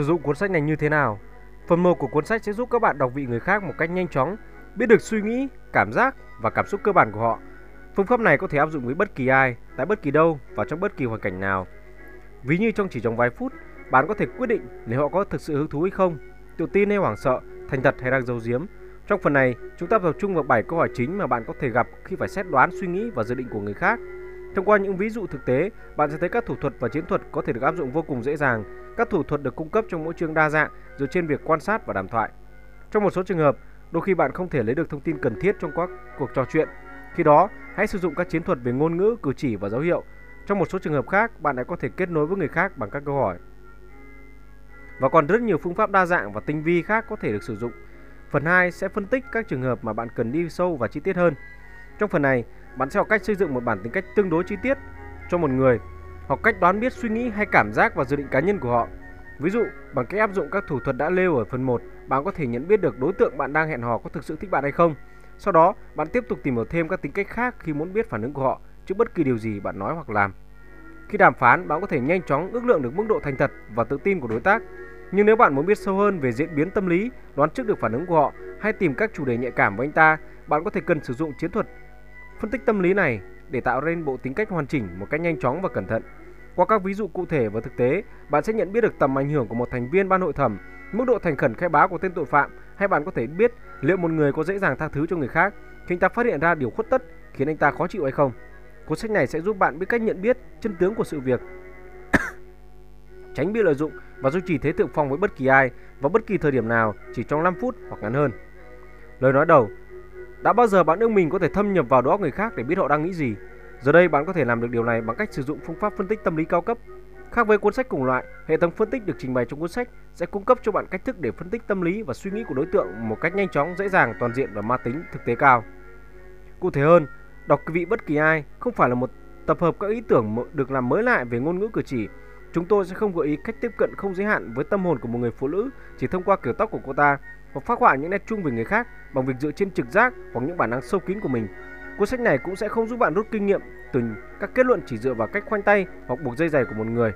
Sử dụng cuốn sách này như thế nào? Phần 1 của cuốn sách sẽ giúp các bạn đọc vị người khác một cách nhanh chóng, biết được suy nghĩ, cảm giác và cảm xúc cơ bản của họ. Phương pháp này có thể áp dụng với bất kỳ ai, tại bất kỳ đâu và trong bất kỳ hoàn cảnh nào. Ví như trong chỉ trong vài phút, bạn có thể quyết định liệu họ có thực sự hứng thú hay không, tự tin hay hoảng sợ, thành thật hay đang giấu giếm. Trong phần này, chúng ta tập trung vào 7 câu hỏi chính mà bạn có thể gặp khi phải xét đoán suy nghĩ và dự định của người khác. Thông qua những ví dụ thực tế, bạn sẽ thấy các thủ thuật và chiến thuật có thể được áp dụng vô cùng dễ dàng. Các thủ thuật được cung cấp trong mỗi chương đa dạng dựa trên việc quan sát và đàm thoại. Trong một số trường hợp, đôi khi bạn không thể lấy được thông tin cần thiết trong các cuộc trò chuyện. Khi đó, hãy sử dụng các chiến thuật về ngôn ngữ, cử chỉ và dấu hiệu. Trong một số trường hợp khác, bạn lại có thể kết nối với người khác bằng các câu hỏi. Và còn rất nhiều phương pháp đa dạng và tinh vi khác có thể được sử dụng. Phần 2 sẽ phân tích các trường hợp mà bạn cần đi sâu và chi tiết hơn. Trong phần này, bạn sẽ học cách xây dựng một bản tính cách tương đối chi tiết cho một người, học cách đoán biết suy nghĩ hay cảm giác và dự định cá nhân của họ. Ví dụ, bằng cách áp dụng các thủ thuật đã nêu ở phần 1, bạn có thể nhận biết được đối tượng bạn đang hẹn hò có thực sự thích bạn hay không. Sau đó, bạn tiếp tục tìm hiểu thêm các tính cách khác khi muốn biết phản ứng của họ trước bất kỳ điều gì bạn nói hoặc làm. Khi đàm phán, bạn có thể nhanh chóng ước lượng được mức độ thành thật và tự tin của đối tác. Nhưng nếu bạn muốn biết sâu hơn về diễn biến tâm lý, đoán trước được phản ứng của họ hay tìm các chủ đề nhạy cảm với anh ta, bạn có thể cần sử dụng chiến thuật Phân tích tâm lý này để tạo nên bộ tính cách hoàn chỉnh một cách nhanh chóng và cẩn thận. Qua các ví dụ cụ thể và thực tế, bạn sẽ nhận biết được tầm ảnh hưởng của một thành viên ban hội thẩm, mức độ thành khẩn khai báo của tên tội phạm, hay bạn có thể biết liệu một người có dễ dàng tha thứ cho người khác khi anh ta phát hiện ra điều khuất tất khiến anh ta khó chịu hay không. Cuốn sách này sẽ giúp bạn biết cách nhận biết chân tướng của sự việc, tránh bị lợi dụng và duy trì thế thượng phong với bất kỳ ai vào bất kỳ thời điểm nào chỉ trong 5 phút hoặc ngắn hơn. Lời nói đầu đã bao giờ bạn ước mình có thể thâm nhập vào đầu óc người khác để biết họ đang nghĩ gì? Giờ đây bạn có thể làm được điều này bằng cách sử dụng phương pháp phân tích tâm lý cao cấp. Khác với cuốn sách cùng loại, hệ thống phân tích được trình bày trong cuốn sách sẽ cung cấp cho bạn cách thức để phân tích tâm lý và suy nghĩ của đối tượng một cách nhanh chóng, dễ dàng, toàn diện và mang tính thực tế cao. Cụ thể hơn, đọc vị bất kỳ ai không phải là một tập hợp các ý tưởng được làm mới lại về ngôn ngữ cử chỉ. Chúng tôi sẽ không gợi ý cách tiếp cận không giới hạn với tâm hồn của một người phụ nữ chỉ thông qua kiểu tóc của cô ta hoặc phát họa những nét chung về người khác bằng việc dựa trên trực giác hoặc những bản năng sâu kín của mình. Cuốn sách này cũng sẽ không giúp bạn rút kinh nghiệm từ các kết luận chỉ dựa vào cách khoanh tay hoặc buộc dây giày của một người.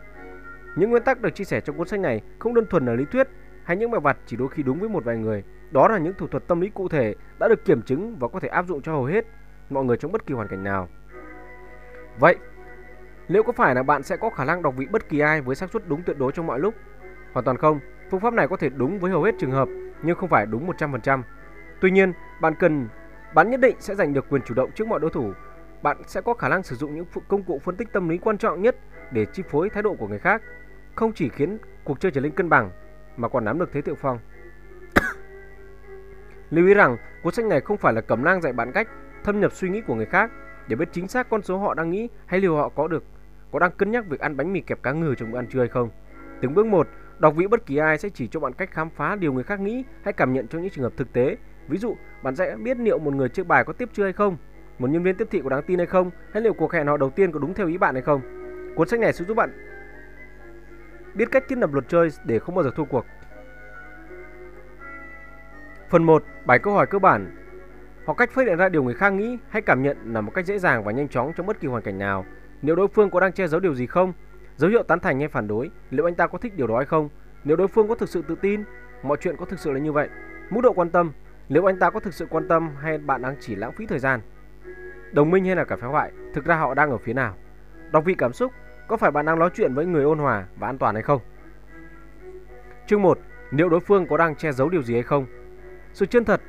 Những nguyên tắc được chia sẻ trong cuốn sách này không đơn thuần là lý thuyết hay những bài vặt chỉ đôi khi đúng với một vài người. Đó là những thủ thuật tâm lý cụ thể đã được kiểm chứng và có thể áp dụng cho hầu hết mọi người trong bất kỳ hoàn cảnh nào. Vậy, liệu có phải là bạn sẽ có khả năng đọc vị bất kỳ ai với xác suất đúng tuyệt đối trong mọi lúc? Hoàn toàn không. Phương pháp này có thể đúng với hầu hết trường hợp nhưng không phải đúng 100%. Tuy nhiên, bạn cần bạn nhất định sẽ giành được quyền chủ động trước mọi đối thủ. Bạn sẽ có khả năng sử dụng những công cụ phân tích tâm lý quan trọng nhất để chi phối thái độ của người khác, không chỉ khiến cuộc chơi trở nên cân bằng mà còn nắm được thế thượng phong. Lưu ý rằng, cuốn sách này không phải là cẩm nang dạy bạn cách thâm nhập suy nghĩ của người khác để biết chính xác con số họ đang nghĩ hay liệu họ có được có đang cân nhắc việc ăn bánh mì kẹp cá ngừ trong bữa ăn trưa hay không. Từng bước một, Đọc vị bất kỳ ai sẽ chỉ cho bạn cách khám phá điều người khác nghĩ hay cảm nhận trong những trường hợp thực tế. Ví dụ, bạn sẽ biết liệu một người chơi bài có tiếp chưa hay không, một nhân viên tiếp thị có đáng tin hay không, hay liệu cuộc hẹn họ đầu tiên có đúng theo ý bạn hay không. Cuốn sách này sẽ giúp bạn biết cách thiết lập luật chơi để không bao giờ thua cuộc. Phần 1. Bài câu hỏi cơ bản Học cách phát hiện ra điều người khác nghĩ hay cảm nhận là một cách dễ dàng và nhanh chóng trong bất kỳ hoàn cảnh nào. Nếu đối phương có đang che giấu điều gì không, Dấu hiệu tán thành hay phản đối, liệu anh ta có thích điều đó hay không? Nếu đối phương có thực sự tự tin, mọi chuyện có thực sự là như vậy. Mức độ quan tâm, liệu anh ta có thực sự quan tâm hay bạn đang chỉ lãng phí thời gian. Đồng minh hay là cả phá hoại, thực ra họ đang ở phía nào? Đọc vị cảm xúc, có phải bạn đang nói chuyện với người ôn hòa và an toàn hay không? Chương 1. Liệu đối phương có đang che giấu điều gì hay không? Sự chân thật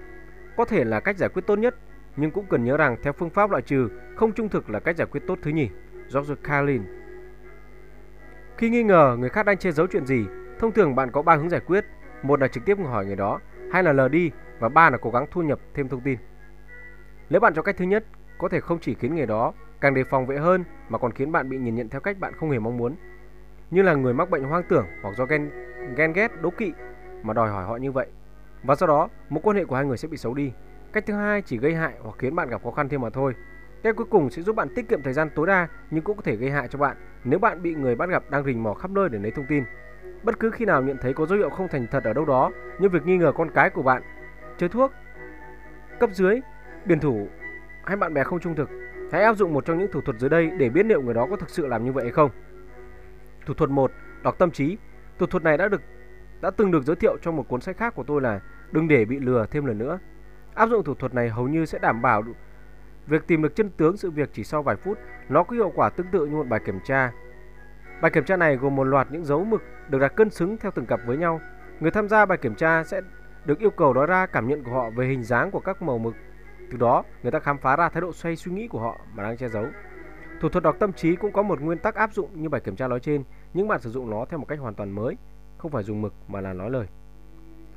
có thể là cách giải quyết tốt nhất, nhưng cũng cần nhớ rằng theo phương pháp loại trừ, không trung thực là cách giải quyết tốt thứ nhì. George Carlin khi nghi ngờ người khác đang che giấu chuyện gì, thông thường bạn có ba hướng giải quyết. Một là trực tiếp hỏi người đó, hai là lờ đi và ba là cố gắng thu nhập thêm thông tin. Nếu bạn chọn cách thứ nhất, có thể không chỉ khiến người đó càng đề phòng vệ hơn mà còn khiến bạn bị nhìn nhận theo cách bạn không hề mong muốn. Như là người mắc bệnh hoang tưởng hoặc do ghen, ghen ghét, đố kỵ mà đòi hỏi họ như vậy. Và sau đó, mối quan hệ của hai người sẽ bị xấu đi. Cách thứ hai chỉ gây hại hoặc khiến bạn gặp khó khăn thêm mà thôi. Cách cuối cùng sẽ giúp bạn tiết kiệm thời gian tối đa nhưng cũng có thể gây hại cho bạn nếu bạn bị người bắt gặp đang rình mò khắp nơi để lấy thông tin. Bất cứ khi nào nhận thấy có dấu hiệu không thành thật ở đâu đó như việc nghi ngờ con cái của bạn, chơi thuốc, cấp dưới, biển thủ hay bạn bè không trung thực, hãy áp dụng một trong những thủ thuật dưới đây để biết liệu người đó có thực sự làm như vậy hay không. Thủ thuật 1, đọc tâm trí. Thủ thuật này đã được đã từng được giới thiệu trong một cuốn sách khác của tôi là Đừng để bị lừa thêm lần nữa. Áp dụng thủ thuật này hầu như sẽ đảm bảo việc tìm được chân tướng sự việc chỉ sau vài phút. Nó có hiệu quả tương tự như một bài kiểm tra. Bài kiểm tra này gồm một loạt những dấu mực được đặt cân xứng theo từng cặp với nhau. Người tham gia bài kiểm tra sẽ được yêu cầu nói ra cảm nhận của họ về hình dáng của các màu mực. Từ đó, người ta khám phá ra thái độ xoay suy nghĩ của họ mà đang che giấu. Thủ thuật đọc tâm trí cũng có một nguyên tắc áp dụng như bài kiểm tra nói trên, nhưng bạn sử dụng nó theo một cách hoàn toàn mới, không phải dùng mực mà là nói lời.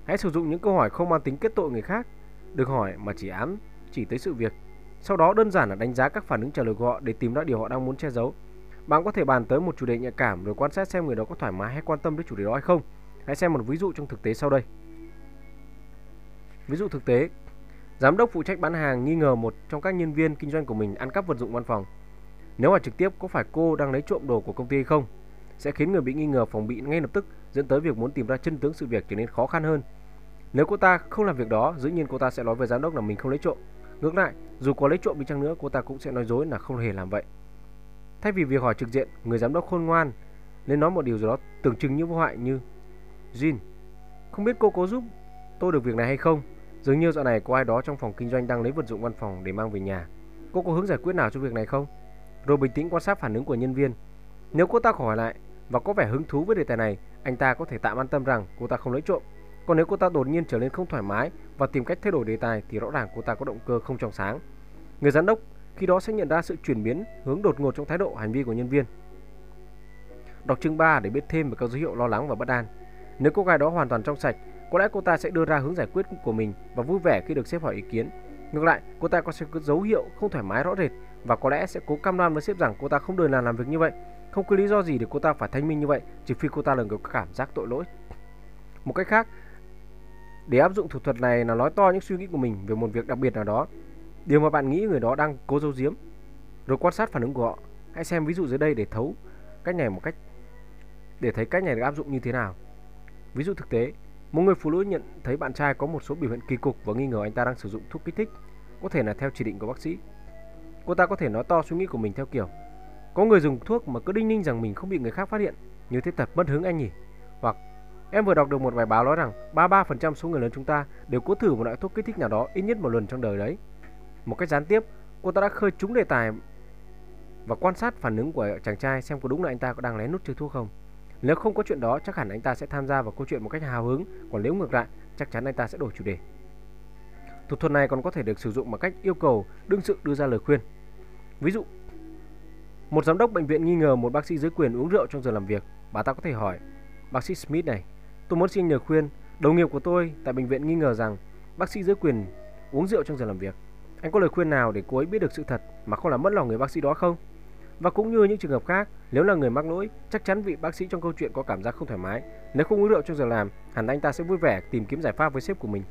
Hãy sử dụng những câu hỏi không mang tính kết tội người khác, được hỏi mà chỉ ám chỉ tới sự việc. Sau đó đơn giản là đánh giá các phản ứng trả lời của họ để tìm ra điều họ đang muốn che giấu. Bạn có thể bàn tới một chủ đề nhạy cảm rồi quan sát xem người đó có thoải mái hay quan tâm đến chủ đề đó hay không. Hãy xem một ví dụ trong thực tế sau đây. Ví dụ thực tế, giám đốc phụ trách bán hàng nghi ngờ một trong các nhân viên kinh doanh của mình ăn cắp vật dụng văn phòng. Nếu hỏi trực tiếp có phải cô đang lấy trộm đồ của công ty hay không, sẽ khiến người bị nghi ngờ phòng bị ngay lập tức dẫn tới việc muốn tìm ra chân tướng sự việc trở nên khó khăn hơn. Nếu cô ta không làm việc đó, dĩ nhiên cô ta sẽ nói với giám đốc là mình không lấy trộm. Ngược lại, dù có lấy trộm đi chăng nữa, cô ta cũng sẽ nói dối là không hề làm vậy. Thay vì việc hỏi trực diện, người giám đốc khôn ngoan nên nói một điều gì đó tưởng chừng như vô hại như Jin, không biết cô có giúp tôi được việc này hay không? Dường như dạo này có ai đó trong phòng kinh doanh đang lấy vật dụng văn phòng để mang về nhà. Cô có hướng giải quyết nào cho việc này không? Rồi bình tĩnh quan sát phản ứng của nhân viên. Nếu cô ta hỏi lại và có vẻ hứng thú với đề tài này, anh ta có thể tạm an tâm rằng cô ta không lấy trộm. Còn nếu cô ta đột nhiên trở nên không thoải mái và tìm cách thay đổi đề tài thì rõ ràng cô ta có động cơ không trong sáng. Người giám đốc khi đó sẽ nhận ra sự chuyển biến hướng đột ngột trong thái độ hành vi của nhân viên. Đọc chương 3 để biết thêm về các dấu hiệu lo lắng và bất an. Nếu cô gái đó hoàn toàn trong sạch, có lẽ cô ta sẽ đưa ra hướng giải quyết của mình và vui vẻ khi được sếp hỏi ý kiến. Ngược lại, cô ta có sẽ có dấu hiệu không thoải mái rõ rệt và có lẽ sẽ cố cam đoan với sếp rằng cô ta không đời nào làm việc như vậy. Không có lý do gì để cô ta phải thanh minh như vậy, trừ phi cô ta là người có cảm giác tội lỗi. Một cách khác, để áp dụng thủ thuật này là nói to những suy nghĩ của mình về một việc đặc biệt nào đó, điều mà bạn nghĩ người đó đang cố giấu giếm, rồi quan sát phản ứng của họ. Hãy xem ví dụ dưới đây để thấu cách này một cách để thấy cách này được áp dụng như thế nào. Ví dụ thực tế, một người phụ nữ nhận thấy bạn trai có một số biểu hiện kỳ cục và nghi ngờ anh ta đang sử dụng thuốc kích thích, có thể là theo chỉ định của bác sĩ. Cô ta có thể nói to suy nghĩ của mình theo kiểu Có người dùng thuốc mà cứ đinh ninh rằng mình không bị người khác phát hiện Như thế thật mất hứng anh nhỉ Hoặc Em vừa đọc được một bài báo nói rằng 33% số người lớn chúng ta đều cố thử một loại thuốc kích thích nào đó ít nhất một lần trong đời đấy. Một cách gián tiếp, cô ta đã khơi trúng đề tài và quan sát phản ứng của chàng trai xem có đúng là anh ta có đang lén nút chơi thuốc không. Nếu không có chuyện đó, chắc hẳn anh ta sẽ tham gia vào câu chuyện một cách hào hứng, còn nếu ngược lại, chắc chắn anh ta sẽ đổi chủ đề. Thủ thuật này còn có thể được sử dụng bằng cách yêu cầu đương sự đưa ra lời khuyên. Ví dụ, một giám đốc bệnh viện nghi ngờ một bác sĩ dưới quyền uống rượu trong giờ làm việc, bà ta có thể hỏi: "Bác sĩ Smith này, tôi muốn xin nhờ khuyên, đồng nghiệp của tôi tại bệnh viện nghi ngờ rằng bác sĩ dưới quyền uống rượu trong giờ làm việc. Anh có lời khuyên nào để cô ấy biết được sự thật mà không làm mất lòng người bác sĩ đó không?" Và cũng như những trường hợp khác, nếu là người mắc lỗi, chắc chắn vị bác sĩ trong câu chuyện có cảm giác không thoải mái. Nếu không uống rượu trong giờ làm, hẳn anh ta sẽ vui vẻ tìm kiếm giải pháp với sếp của mình.